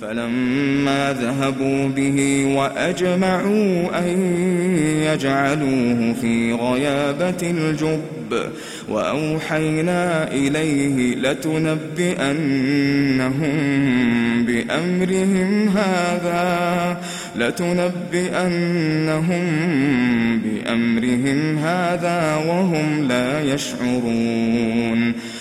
فلما ذهبوا به وأجمعوا أن يجعلوه في غيابة الجب وأوحينا إليه لتنبئنهم بأمرهم هذا لتنبئنهم بأمرهم هذا وهم لا يشعرون.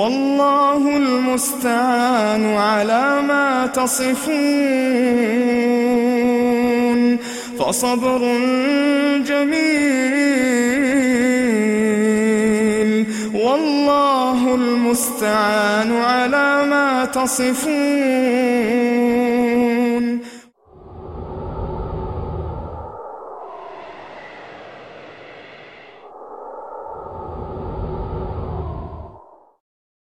والله المستعان على ما تصفون. فصبر جميل. والله المستعان على ما تصفون.